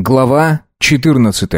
Глава 14.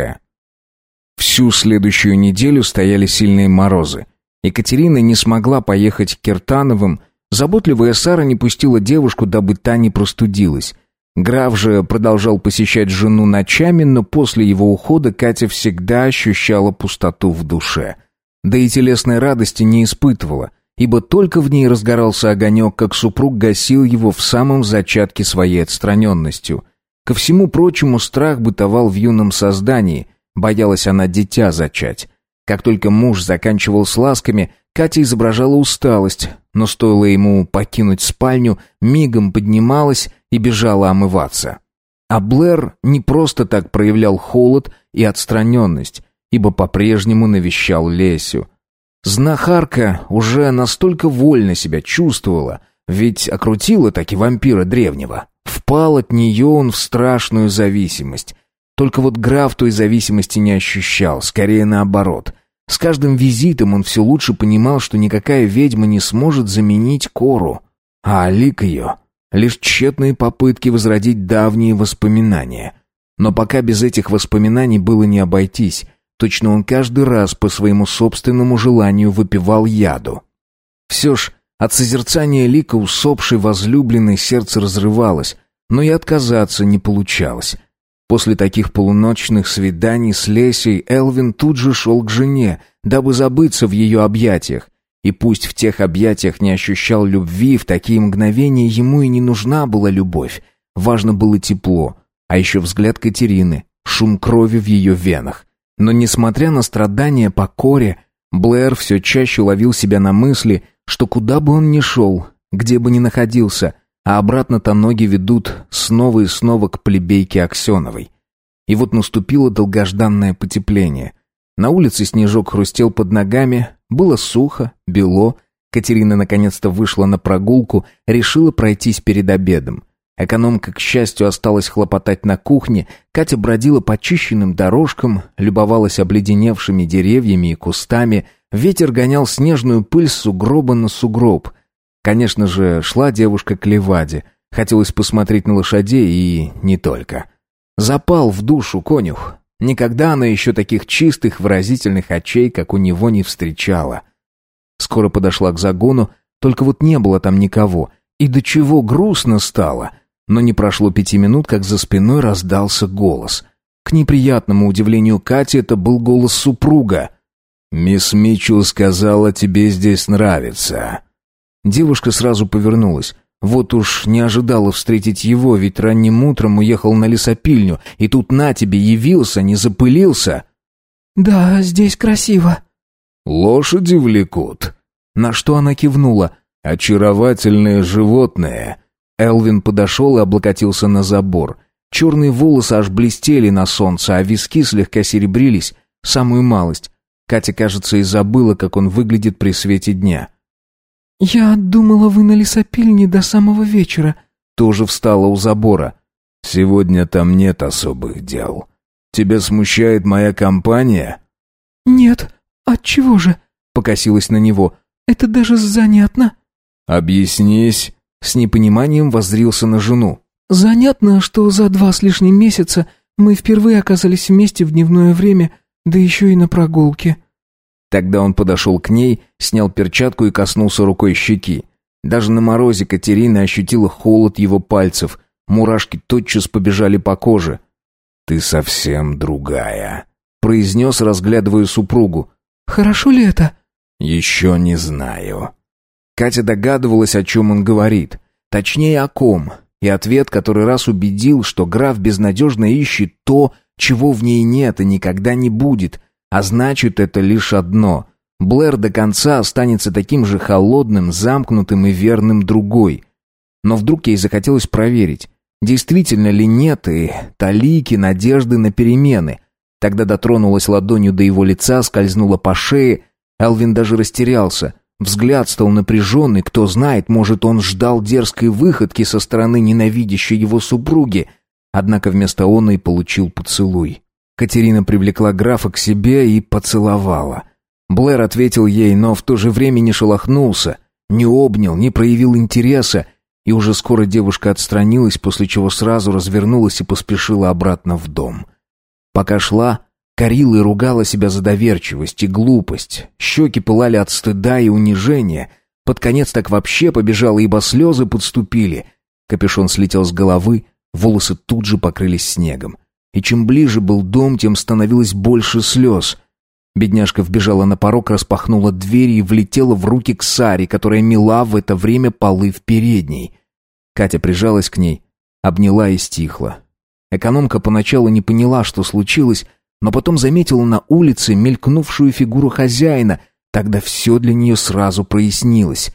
Всю следующую неделю стояли сильные морозы. Екатерина не смогла поехать к Киртановым, заботливая Сара не пустила девушку, дабы та не простудилась. Граф же продолжал посещать жену ночами, но после его ухода Катя всегда ощущала пустоту в душе. Да и телесной радости не испытывала, ибо только в ней разгорался огонек, как супруг гасил его в самом зачатке своей отстраненностью – Ко всему прочему, страх бытовал в юном создании, боялась она дитя зачать. Как только муж заканчивал с ласками, Катя изображала усталость, но стоило ему покинуть спальню, мигом поднималась и бежала омываться. А Блэр не просто так проявлял холод и отстраненность, ибо по-прежнему навещал Лесю. Знахарка уже настолько вольно себя чувствовала, ведь окрутила таки вампира древнего. Впал от нее он в страшную зависимость. Только вот граф той зависимости не ощущал, скорее наоборот. С каждым визитом он все лучше понимал, что никакая ведьма не сможет заменить Кору. А Алик ее — лишь тщетные попытки возродить давние воспоминания. Но пока без этих воспоминаний было не обойтись, точно он каждый раз по своему собственному желанию выпивал яду. Все ж, от созерцания лика усопшей возлюбленной сердце разрывалось, но и отказаться не получалось. После таких полуночных свиданий с Лесей Элвин тут же шел к жене, дабы забыться в ее объятиях. И пусть в тех объятиях не ощущал любви, в такие мгновения ему и не нужна была любовь. Важно было тепло, а еще взгляд Катерины, шум крови в ее венах. Но несмотря на страдания по коре, Блэр все чаще ловил себя на мысли, что куда бы он ни шел, где бы ни находился, а обратно-то ноги ведут снова и снова к плебейке Аксеновой. И вот наступило долгожданное потепление. На улице снежок хрустел под ногами, было сухо, бело. Катерина наконец-то вышла на прогулку, решила пройтись перед обедом. Экономка, к счастью, осталась хлопотать на кухне, Катя бродила по чищенным дорожкам, любовалась обледеневшими деревьями и кустами — Ветер гонял снежную пыль с сугроба на сугроб. Конечно же, шла девушка к Леваде. Хотелось посмотреть на лошадей и не только. Запал в душу конюх. Никогда она еще таких чистых, выразительных очей, как у него, не встречала. Скоро подошла к загону, только вот не было там никого. И до чего грустно стало. Но не прошло пяти минут, как за спиной раздался голос. К неприятному удивлению Кати это был голос супруга — «Мисс Митчелл сказала, тебе здесь нравится». Девушка сразу повернулась. Вот уж не ожидала встретить его, ведь ранним утром уехал на лесопильню, и тут на тебе явился, не запылился. «Да, здесь красиво». «Лошади влекут». На что она кивнула. «Очаровательные животные». Элвин подошел и облокотился на забор. Черные волосы аж блестели на солнце, а виски слегка серебрились. Самую малость. Катя, кажется, и забыла, как он выглядит при свете дня. «Я думала, вы на лесопильне до самого вечера». Тоже встала у забора. «Сегодня там нет особых дел. Тебя смущает моя компания?» «Нет. Отчего же?» Покосилась на него. «Это даже занятно». «Объяснись». С непониманием воззрился на жену. «Занятно, что за два с лишним месяца мы впервые оказались вместе в дневное время да еще и на прогулке». Тогда он подошел к ней, снял перчатку и коснулся рукой щеки. Даже на морозе Катерина ощутила холод его пальцев. Мурашки тотчас побежали по коже. «Ты совсем другая», — произнес, разглядывая супругу. «Хорошо ли это?» «Еще не знаю». Катя догадывалась, о чем он говорит. Точнее, о ком. И ответ который раз убедил, что граф безнадежно ищет то, чего в ней нет и никогда не будет, а значит это лишь одно. Блэр до конца останется таким же холодным, замкнутым и верным другой. Но вдруг ей захотелось проверить, действительно ли нет и талики надежды на перемены. Тогда дотронулась ладонью до его лица, скользнула по шее. Элвин даже растерялся. Взгляд стал напряженный, кто знает, может, он ждал дерзкой выходки со стороны ненавидящей его супруги — Однако вместо он получил поцелуй. Катерина привлекла графа к себе и поцеловала. Блэр ответил ей, но в то же время не шелохнулся, не обнял, не проявил интереса, и уже скоро девушка отстранилась, после чего сразу развернулась и поспешила обратно в дом. Пока шла, корила и ругала себя за доверчивость и глупость. Щеки пылали от стыда и унижения. Под конец так вообще побежала, ибо слезы подступили. Капюшон слетел с головы, волосы тут же покрылись снегом. И чем ближе был дом, тем становилось больше слез — Бедняжка вбежала на порог, распахнула дверь и влетела в руки к Саре, которая мела в это время полы в передней. Катя прижалась к ней, обняла и стихла. Экономка поначалу не поняла, что случилось, но потом заметила на улице мелькнувшую фигуру хозяина, тогда все для нее сразу прояснилось.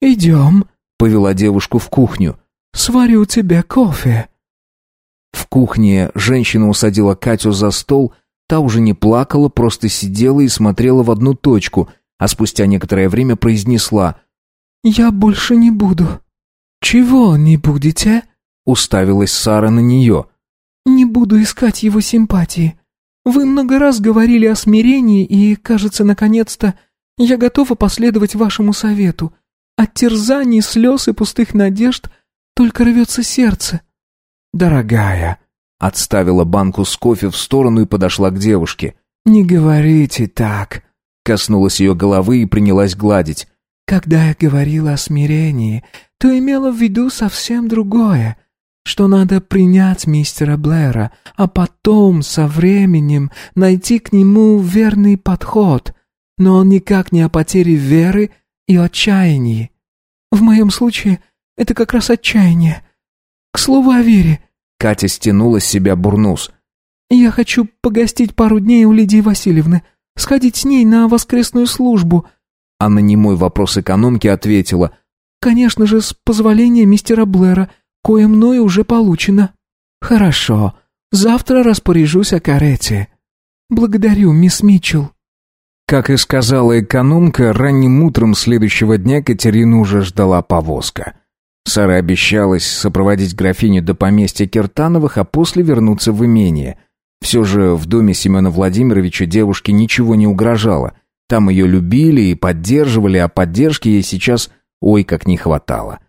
«Идем», — повела девушку в кухню. «Сварю тебе кофе». В кухне женщина усадила Катю за стол Та уже не плакала, просто сидела и смотрела в одну точку, а спустя некоторое время произнесла «Я больше не буду». «Чего не будете?» Уставилась Сара на нее. «Не буду искать его симпатии. Вы много раз говорили о смирении, и, кажется, наконец-то я готова последовать вашему совету. От терзаний, слез и пустых надежд только рвется сердце». «Дорогая», Отставила банку с кофе в сторону и подошла к девушке. «Не говорите так», — коснулась ее головы и принялась гладить. «Когда я говорила о смирении, то имела в виду совсем другое, что надо принять мистера Блэра, а потом, со временем, найти к нему верный подход, но он никак не о потере веры и отчаянии. В моем случае это как раз отчаяние. К слову о вере, Катя стянула с себя бурнус. «Я хочу погостить пару дней у Лидии Васильевны, сходить с ней на воскресную службу». А на немой вопрос экономки ответила. «Конечно же, с позволения мистера Блэра, кое мною уже получено». «Хорошо, завтра распоряжусь о карете». «Благодарю, мисс Митчелл». Как и сказала экономка, ранним утром следующего дня Катерину уже ждала повозка. Сара обещалась сопроводить графиню до поместья Киртановых, а после вернуться в имение. Все же в доме Семена Владимировича девушке ничего не угрожало. Там ее любили и поддерживали, а поддержки ей сейчас ой как не хватало.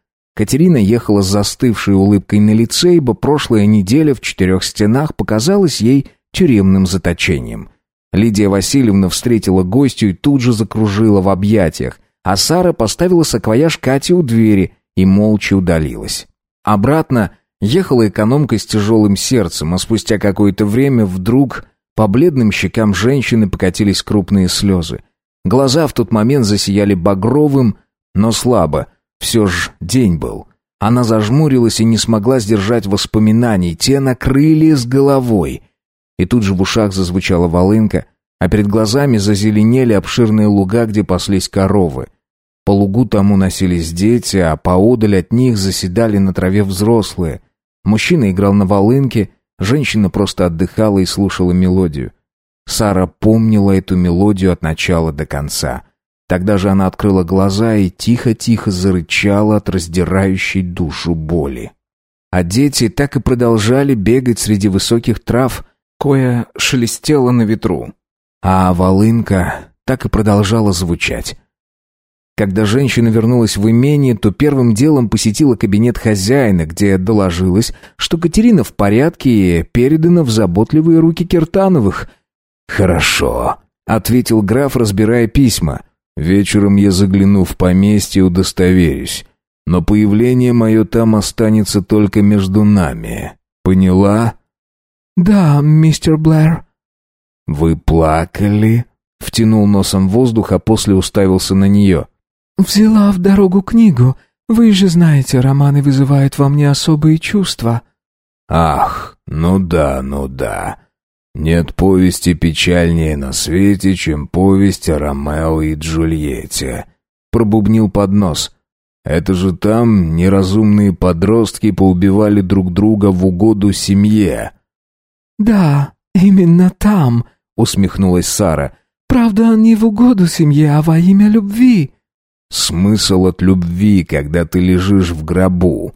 Катерина ехала с застывшей улыбкой на лице, ибо прошлая неделя в четырех стенах показалась ей тюремным заточением. Лидия Васильевна встретила гостью и тут же закружила в объятиях, а Сара поставила саквояж Кате у двери – и молча удалилась. Обратно ехала экономка с тяжелым сердцем, а спустя какое-то время вдруг по бледным щекам женщины покатились крупные слезы. Глаза в тот момент засияли багровым, но слабо. Все ж день был. Она зажмурилась и не смогла сдержать воспоминаний. Те накрыли с головой. И тут же в ушах зазвучала волынка, а перед глазами зазеленели обширные луга, где паслись коровы. По лугу тому носились дети, а поодаль от них заседали на траве взрослые. Мужчина играл на волынке, женщина просто отдыхала и слушала мелодию. Сара помнила эту мелодию от начала до конца. Тогда же она открыла глаза и тихо-тихо зарычала от раздирающей душу боли. А дети так и продолжали бегать среди высоких трав, кое шелестело на ветру. А волынка так и продолжала звучать. Когда женщина вернулась в имение, то первым делом посетила кабинет хозяина, где доложилась, что Катерина в порядке и передана в заботливые руки Киртановых. «Хорошо», — ответил граф, разбирая письма. «Вечером я загляну в поместье и удостоверюсь. Но появление мое там останется только между нами. Поняла?» «Да, мистер Блэр». «Вы плакали?» — втянул носом воздух, а после уставился на нее. «Взяла в дорогу книгу. Вы же знаете, романы вызывают во мне особые чувства». «Ах, ну да, ну да. Нет повести печальнее на свете, чем повесть о Ромео и Джульетте», — пробубнил под нос. «Это же там неразумные подростки поубивали друг друга в угоду семье». «Да, именно там», — усмехнулась Сара. «Правда, не в угоду семье, а во имя любви». Смысл от любви, когда ты лежишь в гробу?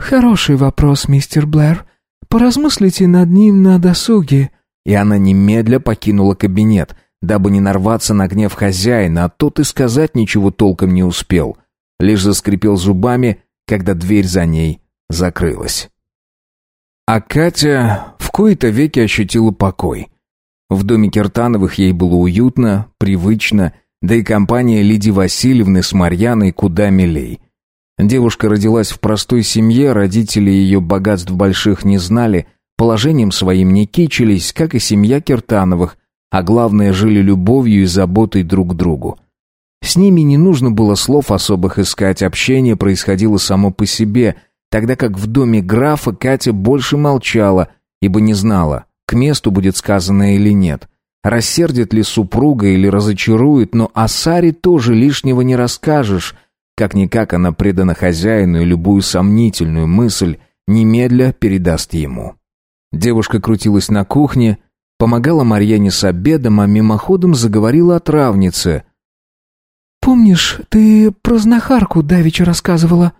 Хороший вопрос, мистер Блэр. Поразмыслите над ним на досуге. И она немедля покинула кабинет, дабы не нарваться на гнев хозяина, а тот и сказать ничего толком не успел. Лишь заскрипел зубами когда дверь за ней закрылась. А Катя в кои-то веки ощутила покой. В доме Киртановых ей было уютно, привычно, да и компания Лидии Васильевны с Марьяной куда милей. Девушка родилась в простой семье, родители ее богатств больших не знали, положением своим не кичились, как и семья Киртановых, а главное, жили любовью и заботой друг к другу. С ними не нужно было слов особых искать, общение происходило само по себе, тогда как в доме графа Катя больше молчала, ибо не знала, к месту будет сказано или нет. Рассердит ли супруга или разочарует, но о Саре тоже лишнего не расскажешь. Как-никак она предана хозяину и любую сомнительную мысль немедля передаст ему. Девушка крутилась на кухне, помогала Марьяне с обедом, а мимоходом заговорила о травнице. «Помнишь, ты про знахарку давеча рассказывала?»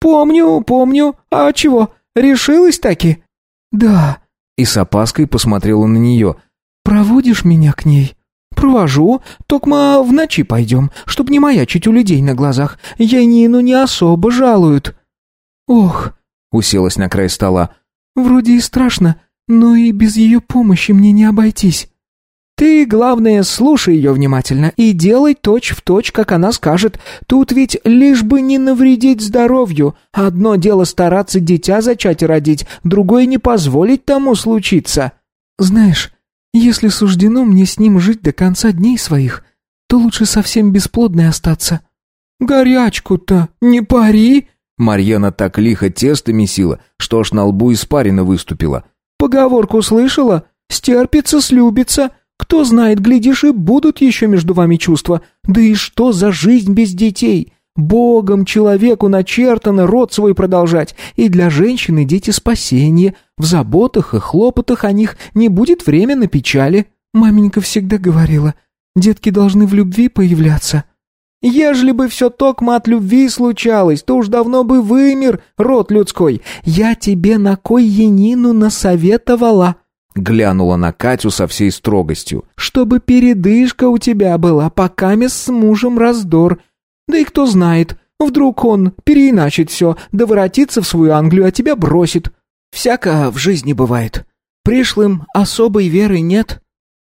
«Помню, помню. А чего, решилась таки?» «Да». И с опаской посмотрела на нее. «Проводишь меня к ней?» «Провожу. Токма в ночи пойдем, чтоб не маячить у людей на глазах. Янину не особо жалуют». «Ох», — уселась на край стола. «Вроде и страшно, но и без ее помощи мне не обойтись». «Ты, главное, слушай ее внимательно и делай точь в точь, как она скажет. Тут ведь лишь бы не навредить здоровью. Одно дело стараться дитя зачать и родить, другое не позволить тому случиться». «Знаешь, если суждено мне с ним жить до конца дней своих, то лучше совсем бесплодной остаться». «Горячку-то не пари!» Марьяна так лихо тесто месила, что аж на лбу испарина выступила. «Поговорку слышала? Стерпится, слюбится. Кто знает, глядишь, и будут еще между вами чувства. Да и что за жизнь без детей? Богом человеку начертано род свой продолжать, и для женщины дети спасение. В заботах и хлопотах о них не будет времени печали. Маменька всегда говорила, детки должны в любви появляться. Ежели бы все токмо от любви случалось, то уж давно бы вымер род людской. Я тебе на кой енину насоветовала?» Глянула на Катю со всей строгостью. «Чтобы передышка у тебя была, пока с мужем раздор. Да и кто знает, вдруг он переиначит все, да воротится в свою Англию, а тебя бросит. Всяко в жизни бывает. Пришлым особой веры нет».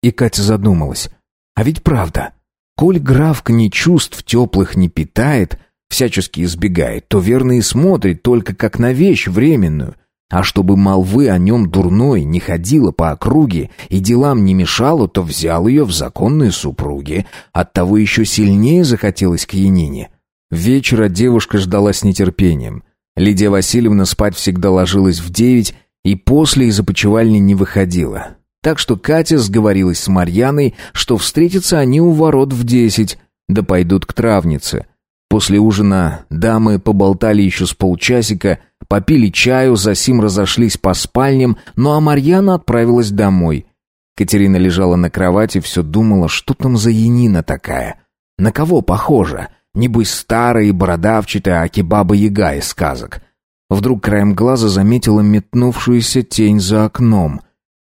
И Катя задумалась. «А ведь правда, коль граф ни чувств теплых не питает, всячески избегает, то верно и смотрит только как на вещь временную». А чтобы молвы о нем дурной не ходила по округе и делам не мешало, то взял ее в законные супруги. Оттого еще сильнее захотелось к Янине. Вечера девушка ждала с нетерпением. Лидия Васильевна спать всегда ложилась в девять и после из опочивальни не выходила. Так что Катя сговорилась с Марьяной, что встретятся они у ворот в десять, да пойдут к травнице. После ужина дамы поболтали еще с полчасика, попили чаю, засим разошлись по спальням, ну а Марьяна отправилась домой. Катерина лежала на кровати, все думала, что там за янина такая. На кого похожа? Небось старая и бородавчатая Акибаба-яга из сказок. Вдруг краем глаза заметила метнувшуюся тень за окном.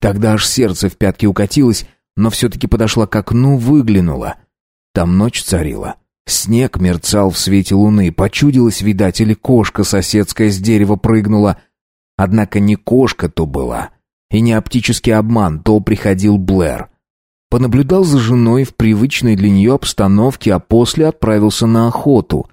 Тогда аж сердце в пятки укатилось, но все-таки подошла к окну, выглянула. Там ночь царила. Снег мерцал в свете луны, почудилась, видать, или кошка соседская с дерева прыгнула. Однако не кошка то была, и не оптический обман, то приходил Блэр. Понаблюдал за женой в привычной для нее обстановке, а после отправился на охоту.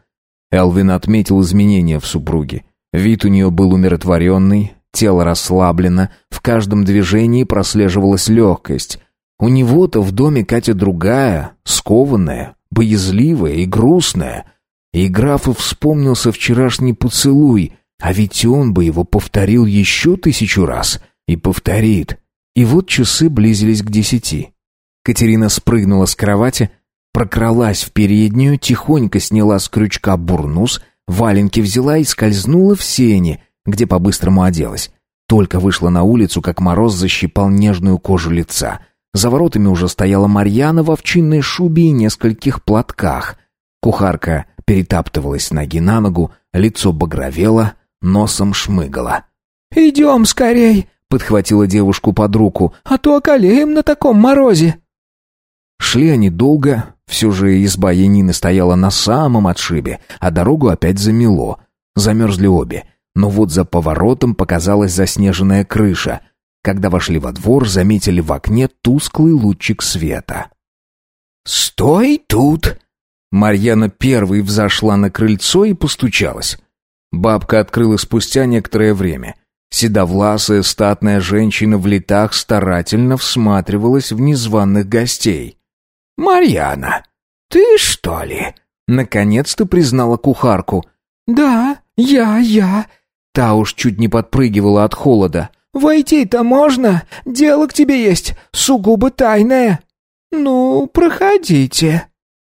Элвин отметил изменения в супруге. Вид у нее был умиротворенный, тело расслаблено, в каждом движении прослеживалась легкость. У него-то в доме Катя другая, скованная, боязливая и грустная. И графу вспомнился вчерашний поцелуй, а ведь он бы его повторил еще тысячу раз и повторит. И вот часы близились к десяти. Катерина спрыгнула с кровати, прокралась в переднюю, тихонько сняла с крючка бурнус, валенки взяла и скользнула в сени, где по-быстрому оделась. Только вышла на улицу, как мороз защипал нежную кожу лица. За воротами уже стояла Марьяна в овчинной шубе и нескольких платках. Кухарка перетаптывалась ноги на ногу, лицо багровело, носом шмыгала. «Идем скорей!» — подхватила девушку под руку. «А то околеем на таком морозе!» Шли они долго, все же изба Янины стояла на самом отшибе, а дорогу опять замело. Замерзли обе, но вот за поворотом показалась заснеженная крыша. Когда вошли во двор, заметили в окне тусклый лучик света. «Стой тут!» Марьяна первой взошла на крыльцо и постучалась. Бабка открыла спустя некоторое время. Седовласая статная женщина в летах старательно всматривалась в незваных гостей. «Марьяна, ты что ли?» Наконец-то признала кухарку. «Да, я, я». Та уж чуть не подпрыгивала от холода. «Войти-то можно? Дело к тебе есть, сугубо тайное». «Ну, проходите».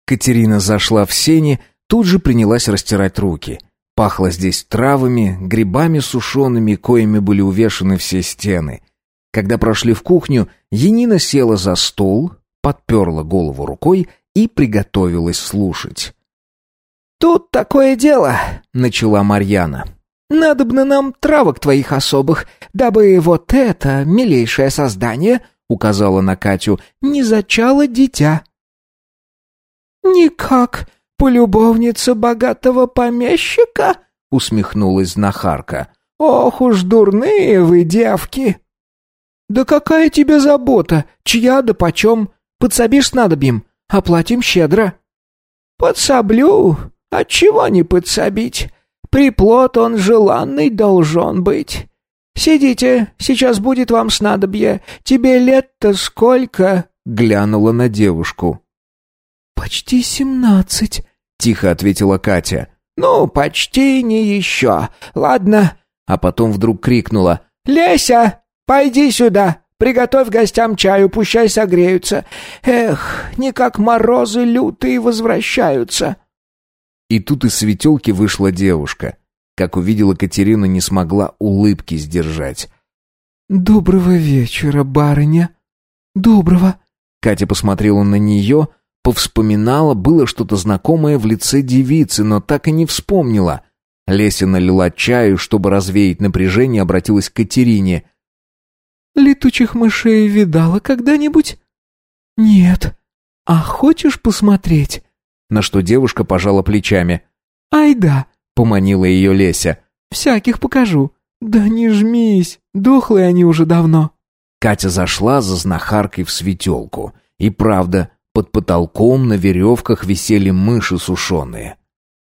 Катерина зашла в сени, тут же принялась растирать руки. Пахло здесь травами, грибами сушеными, коими были увешаны все стены. Когда прошли в кухню, Енина села за стол, подперла голову рукой и приготовилась слушать. «Тут такое дело», — начала Марьяна. «Надобно нам травок твоих особых, дабы вот это, милейшее создание, — указала на Катю, — не зачало дитя». «Никак, полюбовница богатого помещика?» — усмехнулась знахарка. «Ох уж дурные вы, девки!» «Да какая тебе забота? Чья да почем? Подсобишь снадобьем? Оплатим щедро». «Подсоблю. Отчего не подсобить? Приплод он желанный должен быть. Сидите, сейчас будет вам снадобье. Тебе лет-то сколько?» — глянула на девушку. «Почти семнадцать», — тихо ответила Катя. «Ну, почти не еще. Ладно». А потом вдруг крикнула. «Леся, пойди сюда. Приготовь гостям чаю, пущай согреются. Эх, не как морозы лютые возвращаются». И тут из светелки вышла девушка. Как увидела Катерину, не смогла улыбки сдержать. «Доброго вечера, барыня. Доброго». Катя посмотрела на нее, повспоминала, было что-то знакомое в лице девицы, но так и не вспомнила. Леся налила чаю, чтобы развеять напряжение, обратилась к Катерине. «Летучих мышей видала когда-нибудь?» «Нет. А хочешь посмотреть?» На что девушка пожала плечами. «Ай да», — поманила ее Леся. «Всяких покажу». «Да не жмись, дохлые они уже давно». Катя зашла за знахаркой в светелку. И правда, под потолком на веревках висели мыши сушеные.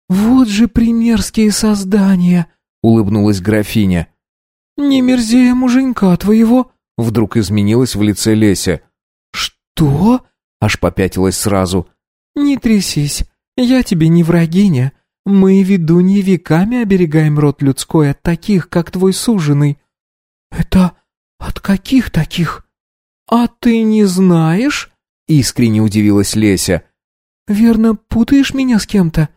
«Вот же примерские создания!» — улыбнулась графиня. «Не мерзее муженька твоего!» — вдруг изменилась в лице Леся. «Что?» — аж попятилась сразу. «Не трясись, я тебе не врагиня. Мы, ведуньи, веками оберегаем род людской от таких, как твой суженый». «Это от каких таких?» «А ты не знаешь?» — искренне удивилась Леся. «Верно, путаешь меня с кем-то?»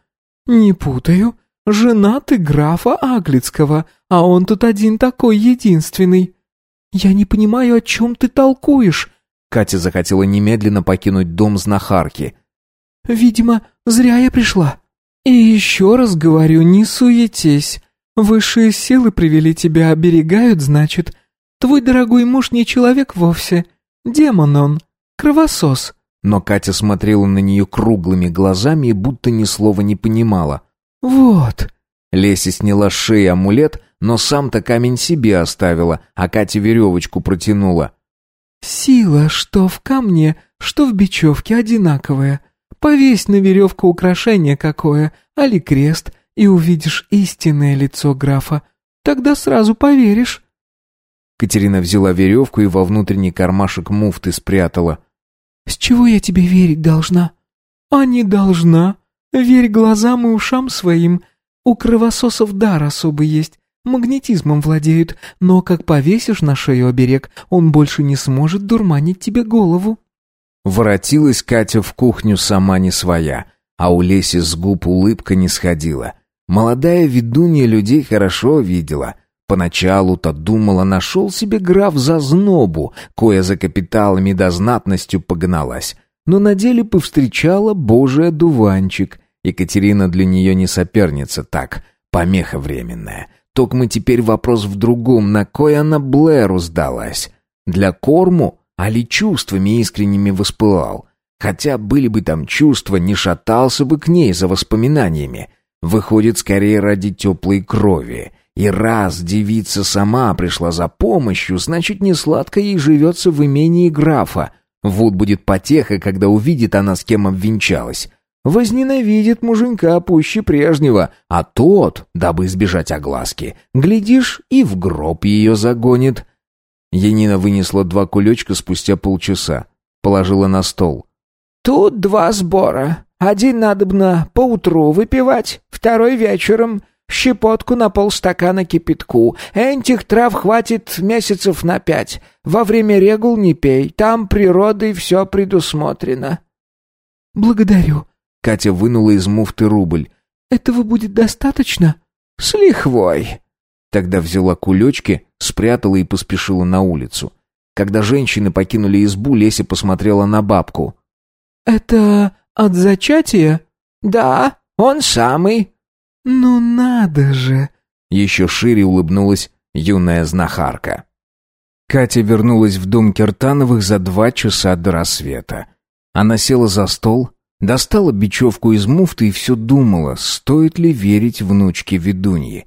«Не путаю. Жена ты графа Аглицкого, а он тут один такой единственный». «Я не понимаю, о чем ты толкуешь?» Катя захотела немедленно покинуть дом знахарки. Видимо, зря я пришла. И еще раз говорю, не суетись. Высшие силы привели тебя, оберегают, значит. Твой дорогой муж не человек вовсе. Демон он, кровосос. Но Катя смотрела на нее круглыми глазами и будто ни слова не понимала. «Вот». Леся сняла с шеи амулет, но сам-то камень себе оставила, а Катя веревочку протянула. «Сила, что в камне, что в бечевке, одинаковая. Повесь на веревку украшение какое, али крест, и увидишь истинное лицо графа. Тогда сразу поверишь». Катерина взяла веревку и во внутренний кармашек муфты спрятала. «С чего я тебе верить должна?» «А не должна. Верь глазам и ушам своим. У кровососов дар особый есть, магнетизмом владеют, но как повесишь на шею оберег, он больше не сможет дурманить тебе голову». Воротилась Катя в кухню сама не своя, а у Леси с губ улыбка не сходила. Молодая ведунья людей хорошо видела. Поначалу-то думала, нашел себе граф за знобу, кое за капиталами да знатностью погналась. Но на деле повстречала божий одуванчик. Екатерина для нее не соперница, так, помеха временная. Только мы теперь вопрос в другом, на кой она Блэру сдалась? Для корму али чувствами искренними воспылал. Хотя были бы там чувства, не шатался бы к ней за воспоминаниями. Выходит, скорее ради теплой крови. И раз девица сама пришла за помощью, значит, не сладко ей живется в имении графа. Вуд будет потеха, когда увидит она, с кем обвенчалась. Возненавидит муженька пуще прежнего, а тот, дабы избежать огласки, глядишь, и в гроб ее загонит. Янина вынесла два кулечка спустя полчаса, положила на стол. «Тут два сбора. Один надобно поутру выпивать, второй вечером. Щепотку на полстакана кипятку. Этих трав хватит месяцев на пять. Во время регул не пей, там природой все предусмотрено». «Благодарю». Катя вынула из муфты рубль. «Этого будет достаточно?» «С лихвой». Тогда взяла кулечки, спрятала и поспешила на улицу. Когда женщины покинули избу, Леся посмотрела на бабку. «Это от зачатия?» «Да, он самый». «Ну надо же!» Еще шире улыбнулась юная знахарка. Катя вернулась в дом Киртановых за два часа до рассвета. Она села за стол, достала бечевку из муфты и все думала, стоит ли верить внучке ведуньи.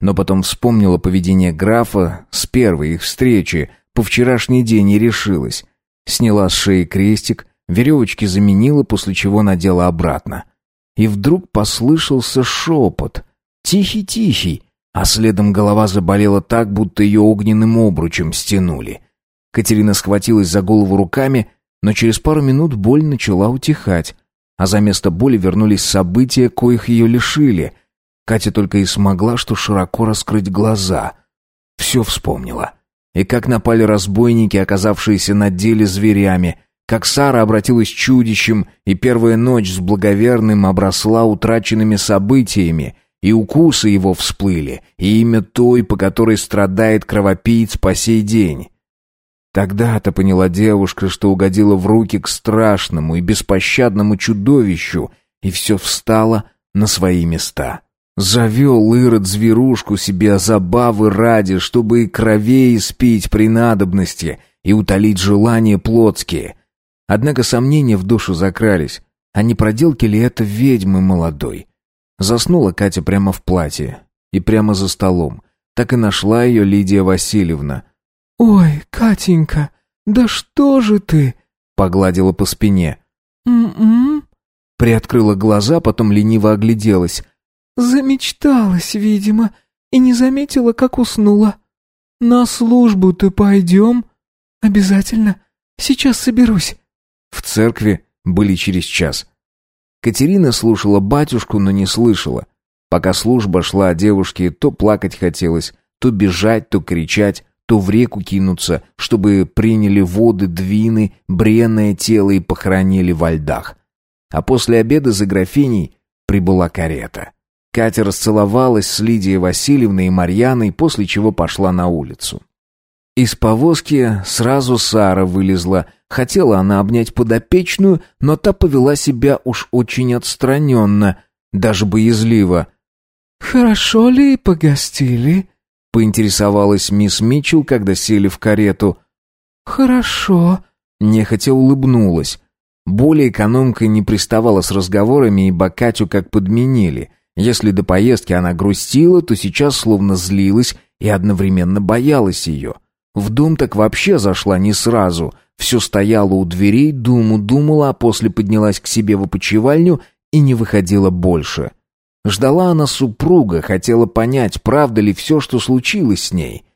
Но потом вспомнила поведение графа с первой их встречи, по вчерашний день и решилась. Сняла с шеи крестик, Веревочки заменила, после чего надела обратно. И вдруг послышался шепот. Тихий-тихий, а следом голова заболела так, будто ее огненным обручем стянули. Катерина схватилась за голову руками, но через пару минут боль начала утихать, а за место боли вернулись события, коих ее лишили. Катя только и смогла, что широко раскрыть глаза. Все вспомнила. И как напали разбойники, оказавшиеся на деле зверями, как Сара обратилась чудищем, и первая ночь с благоверным обросла утраченными событиями, и укусы его всплыли, и имя той, по которой страдает кровопиец по сей день. Тогда-то поняла девушка, что угодила в руки к страшному и беспощадному чудовищу, и все встало на свои места. Завел Ирод зверушку себе забавы ради, чтобы и кровей испить при надобности и утолить желания плотские — Однако сомнения в душу закрались. А не проделки ли это ведьмы молодой? Заснула Катя прямо в платье. И прямо за столом. Так и нашла ее Лидия Васильевна. «Ой, Катенька, да что же ты?» Погладила по спине. «М-м?» Приоткрыла глаза, потом лениво огляделась. «Замечталась, видимо, и не заметила, как уснула. На службу ты пойдем?» «Обязательно. Сейчас соберусь». В церкви были через час. Катерина слушала батюшку, но не слышала. Пока служба шла, девушке то плакать хотелось, то бежать, то кричать, то в реку кинуться, чтобы приняли воды двины, бренное тело и похоронили во льдах. А после обеда за графиней прибыла карета. Катя расцеловалась с Лидией Васильевной и Марьяной, после чего пошла на улицу. Из повозки сразу Сара вылезла. Хотела она обнять подопечную, но та повела себя уж очень отстраненно, даже боязливо. «Хорошо ли погостили?» — поинтересовалась мисс Митчелл, когда сели в карету. «Хорошо», — нехотя улыбнулась. Более экономка не приставала с разговорами, ибо Катю как подменили. Если до поездки она грустила, то сейчас словно злилась и одновременно боялась ее. — в дом так вообще зашла не сразу. Все стояла у дверей, думу думала, а после поднялась к себе в опочивальню и не выходила больше. Ждала она супруга, хотела понять, правда ли все, что случилось с ней.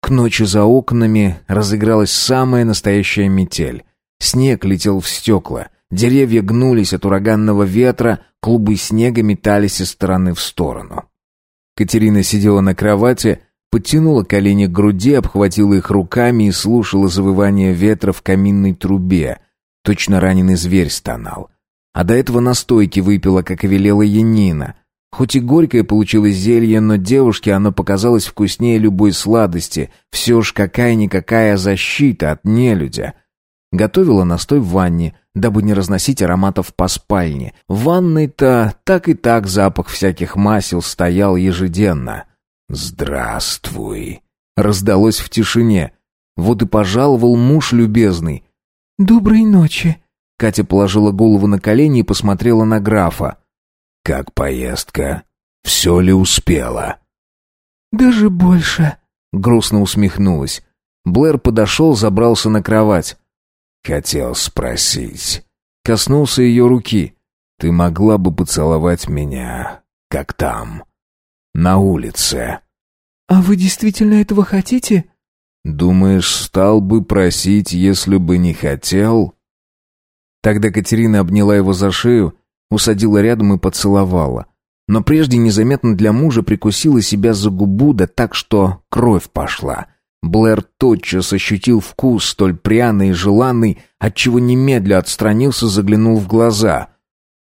К ночи за окнами разыгралась самая настоящая метель. Снег летел в стекла, деревья гнулись от ураганного ветра, клубы снега метались из стороны в сторону. Катерина сидела на кровати, Подтянула колени к груди, обхватила их руками и слушала завывание ветра в каминной трубе. Точно раненый зверь стонал. А до этого настойки выпила, как велела Янина. Хоть и горькое получилось зелье, но девушке оно показалось вкуснее любой сладости. Все ж какая-никакая защита от нелюдя. Готовила настой в ванне, дабы не разносить ароматов по спальне. В ванной-то так и так запах всяких масел стоял ежеденно. «Здравствуй!» — раздалось в тишине. Вот и пожаловал муж любезный. «Доброй ночи!» Катя положила голову на колени и посмотрела на графа. «Как поездка? Все ли успела?» «Даже больше», — грустно усмехнулась. Блэр подошел, забрался на кровать. «Хотел спросить». Коснулся ее руки. «Ты могла бы поцеловать меня, как там, на улице?» «А вы действительно этого хотите?» «Думаешь, стал бы просить, если бы не хотел?» Тогда Катерина обняла его за шею, усадила рядом и поцеловала. Но прежде незаметно для мужа прикусила себя за губу, да так, что кровь пошла. Блэр тотчас ощутил вкус столь пряный и желанный, отчего немедля отстранился, заглянул в глаза.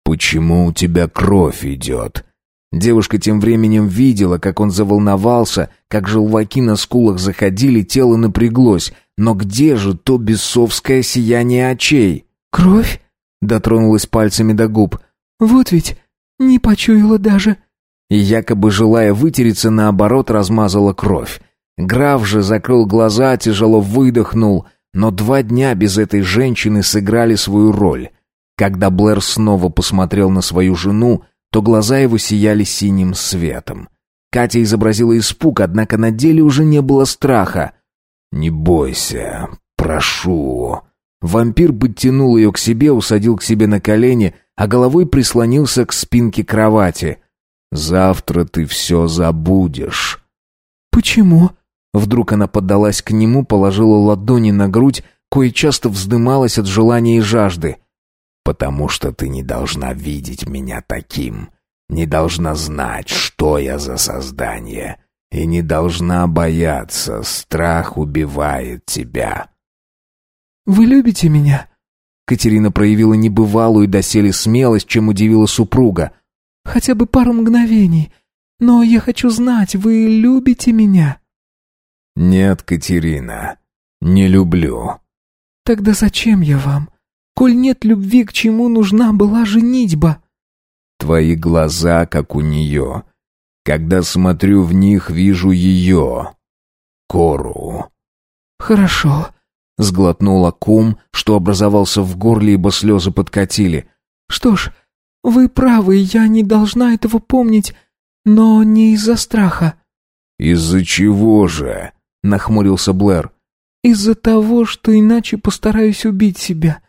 «Почему у тебя кровь идет?» Девушка тем временем видела, как он заволновался, как желваки на скулах заходили, тело напряглось. Но где же то бесовское сияние очей? «Кровь?» — дотронулась пальцами до губ. «Вот ведь, не почуяла даже». И якобы желая вытереться, наоборот, размазала кровь. Граф же закрыл глаза, тяжело выдохнул, но два дня без этой женщины сыграли свою роль. Когда Блэр снова посмотрел на свою жену, то глаза его сияли синим светом. Катя изобразила испуг, однако на деле уже не было страха. «Не бойся, прошу». Вампир подтянул ее к себе, усадил к себе на колени, а головой прислонился к спинке кровати. «Завтра ты все забудешь». «Почему?» Вдруг она поддалась к нему, положила ладони на грудь, кое часто вздымалась от желания и жажды потому что ты не должна видеть меня таким, не должна знать, что я за создание, и не должна бояться, страх убивает тебя». «Вы любите меня?» Катерина проявила небывалую доселе смелость, чем удивила супруга. «Хотя бы пару мгновений. Но я хочу знать, вы любите меня?» «Нет, Катерина, не люблю». «Тогда зачем я вам? Коль нет любви, к чему нужна была женитьба? Твои глаза, как у нее. Когда смотрю в них, вижу ее. Кору. Хорошо. Сглотнула кум, что образовался в горле, ибо слезы подкатили. Что ж, вы правы, я не должна этого помнить, но не из-за страха. Из-за чего же? Нахмурился Блэр. Из-за того, что иначе постараюсь убить себя.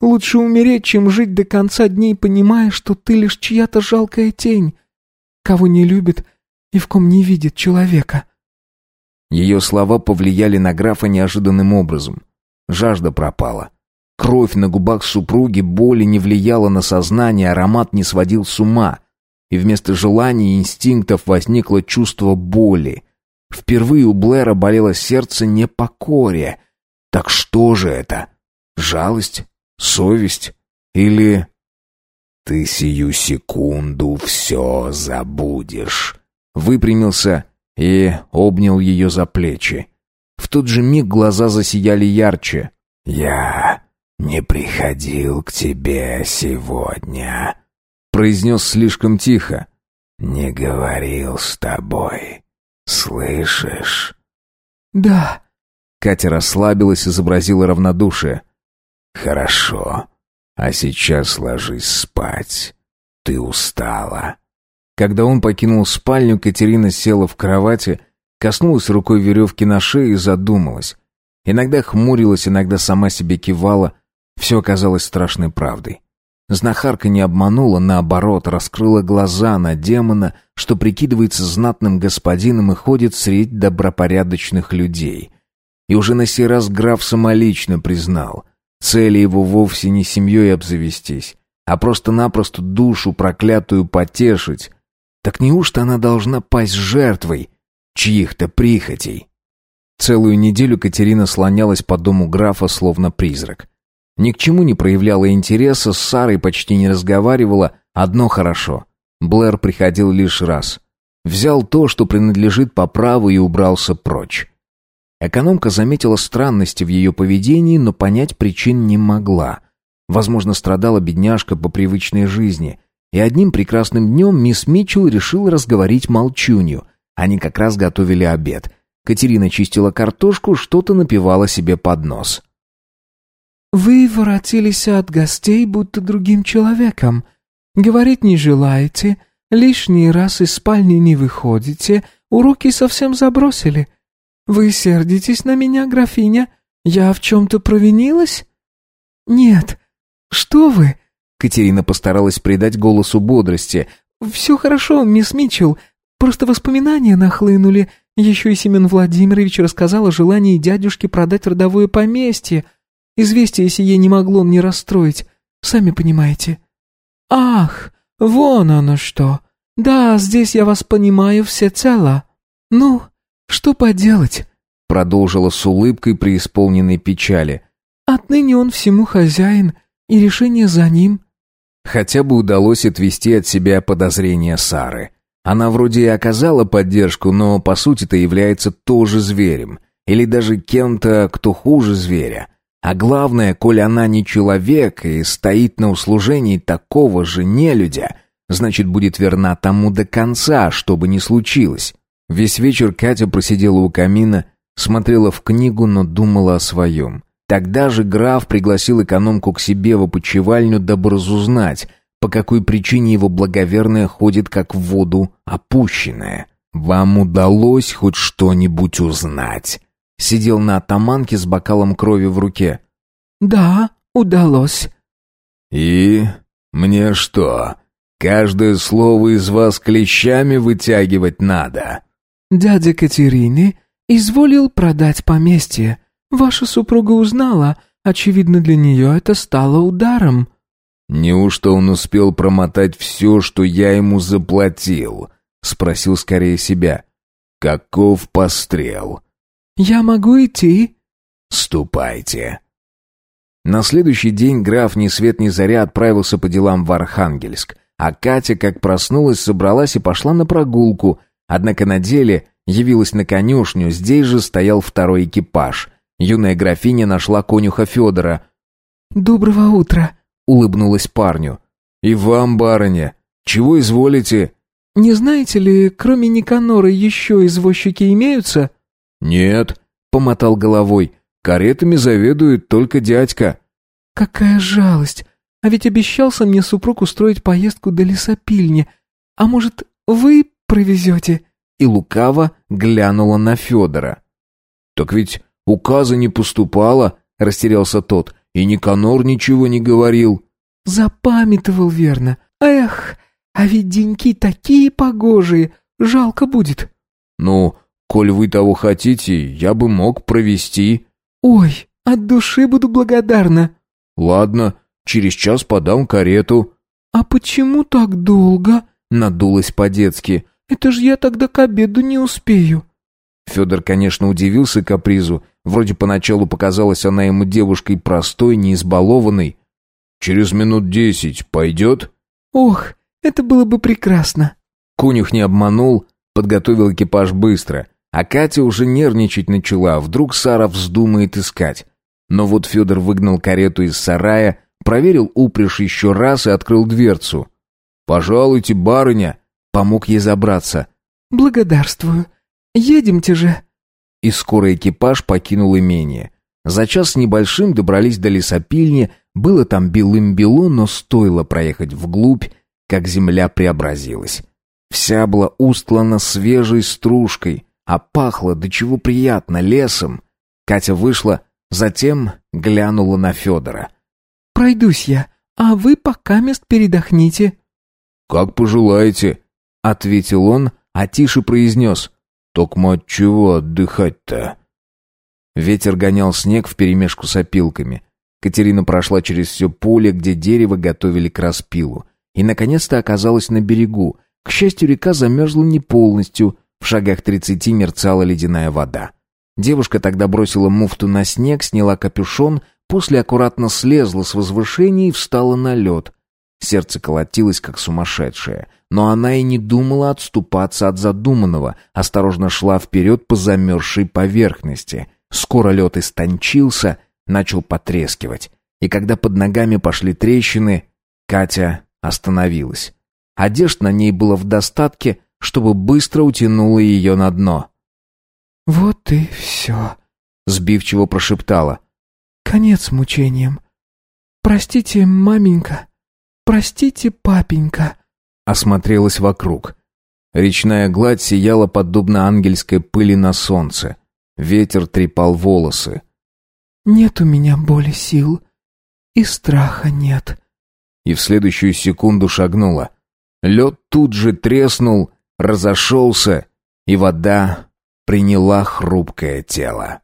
Лучше умереть, чем жить до конца дней, понимая, что ты лишь чья-то жалкая тень, кого не любит и в ком не видит человека». Ее слова повлияли на графа неожиданным образом. Жажда пропала. Кровь на губах супруги боли не влияла на сознание, аромат не сводил с ума. И вместо желаний и инстинктов возникло чувство боли. Впервые у Блэра болело сердце непокоре. Так что же это? Жалость? Совесть? Или... Ты сию секунду все забудешь. Выпрямился и обнял ее за плечи. В тот же миг глаза засияли ярче. «Я не приходил к тебе сегодня», — произнес слишком тихо. «Не говорил с тобой. Слышишь?» «Да». Катя расслабилась, изобразила равнодушие. «Хорошо. А сейчас ложись спать. Ты устала». Когда он покинул спальню, Катерина села в кровати, коснулась рукой веревки на шее и задумалась. Иногда хмурилась, иногда сама себе кивала. Все оказалось страшной правдой. Знахарка не обманула, наоборот, раскрыла глаза на демона, что прикидывается знатным господином и ходит средь добропорядочных людей. И уже на сей раз граф самолично признал. Цели его вовсе не семьей обзавестись, а просто-напросто душу проклятую потешить. Так неужто она должна пасть жертвой чьих-то прихотей? Целую неделю Катерина слонялась по дому графа, словно призрак. Ни к чему не проявляла интереса, с Сарой почти не разговаривала, одно хорошо. Блэр приходил лишь раз. Взял то, что принадлежит по праву, и убрался прочь. Экономка заметила странности в ее поведении, но понять причин не могла. Возможно, страдала бедняжка по привычной жизни. И одним прекрасным днем мисс Митчелл решила разговорить молчунью. Они как раз готовили обед. Катерина чистила картошку, что-то напивала себе под нос. «Вы воротились от гостей, будто другим человеком. Говорить не желаете, лишний раз из спальни не выходите, уроки совсем забросили. Вы сердитесь на меня, графиня? Я в чем-то провинилась?» «Нет. Что вы?» Катерина постаралась придать голосу бодрости. «Все хорошо, мисс Митчелл. Просто воспоминания нахлынули. Еще и Семен Владимирович рассказал о желании дядюшки продать родовое поместье. Известие сие не могло не расстроить, сами понимаете». «Ах, вон оно что! Да, здесь я вас понимаю всецело. Ну, что поделать?» Продолжила с улыбкой при исполненной печали. «Отныне он всему хозяин, и решение за ним». Хотя бы удалось отвести от себя подозрения Сары. Она вроде и оказала поддержку, но по сути-то является тоже зверем. Или даже кем-то, кто хуже зверя. А главное, коль она не человек и стоит на услужении такого же нелюдя, значит, будет верна тому до конца, что бы ни случилось. Весь вечер Катя просидела у камина, смотрела в книгу, но думала о своем. Тогда же граф пригласил экономку к себе в опочивальню, дабы разузнать, по какой причине его благоверная ходит как в воду опущенная. «Вам удалось хоть что-нибудь узнать?» Сидел на атаманке с бокалом крови в руке. «Да, удалось». «И? Мне что, каждое слово из вас клещами вытягивать надо?» «Дядя Катерины изволил продать поместье. Ваша супруга узнала, очевидно, для нее это стало ударом». «Неужто он успел промотать все, что я ему заплатил?» — спросил скорее себя. «Каков пострел?» «Я могу идти?» «Ступайте». На следующий день граф ни свет ни заря отправился по делам в Архангельск, а Катя, как проснулась, собралась и пошла на прогулку, однако на деле явилась на конюшню, здесь же стоял второй экипаж. Юная графиня нашла конюха Федора. «Доброго утра», — улыбнулась парню. «И вам, барыня, чего изволите?» «Не знаете ли, кроме Никанора еще извозчики имеются?» «Нет», — помотал головой, — «каретами заведует только дядька». «Какая жалость! А ведь обещался мне супруг устроить поездку до лесопильни. А может, вы провезете?» И лукаво глянула на Федора. «Так ведь указа не поступало», — растерялся тот, «и Никанор ничего не говорил». «Запамятовал верно. Эх, а ведь деньки такие погожие, жалко будет». «Ну, Коль вы того хотите, я бы мог провести. Ой, от души буду благодарна. Ладно, через час подам карету. А почему так долго? Надулась по-детски. Это ж я тогда к обеду не успею. Федор, конечно, удивился капризу. Вроде поначалу показалась она ему девушкой простой, не избалованной. «Через минут десять пойдет?» «Ох, это было бы прекрасно!» Конюх не обманул, подготовил экипаж быстро. А Катя уже нервничать начала, вдруг Сара вздумает искать. Но вот Федор выгнал карету из сарая, проверил упряжь еще раз и открыл дверцу. «Пожалуйте, барыня!» Помог ей забраться. «Благодарствую. Едемте же!» И скоро экипаж покинул имение. За час с небольшим добрались до лесопильни, было там белым-бело, но стоило проехать вглубь, как земля преобразилась. Вся была устлана свежей стружкой — а пахло до чего приятно лесом. Катя вышла, затем глянула на Федора. «Пройдусь я, а вы пока мест передохните». «Как пожелаете», — ответил он, а тише произнес. «Токмо от чего отдыхать-то?» Ветер гонял снег вперемешку с опилками. Катерина прошла через все поле, где дерево готовили к распилу. И, наконец-то, оказалась на берегу. К счастью, река замерзла не полностью, в шагах тридцати мерцала ледяная вода. Девушка тогда бросила муфту на снег, сняла капюшон, после аккуратно слезла с возвышения и встала на лед. Сердце колотилось, как сумасшедшее. Но она и не думала отступаться от задуманного, осторожно шла вперед по замерзшей поверхности. Скоро лед истончился, начал потрескивать. И когда под ногами пошли трещины, Катя остановилась. Одежд на ней было в достатке, чтобы быстро утянуло ее на дно. «Вот и все», — сбивчиво прошептала. «Конец мучениям. Простите, маменька, Простите, папенька». Осмотрелась вокруг. Речная гладь сияла подобно ангельской пыли на солнце. Ветер трепал волосы. «Нет у меня боли сил, и страха нет». И в следующую секунду шагнула. Лед тут же треснул, разошелся, и вода приняла хрупкое тело.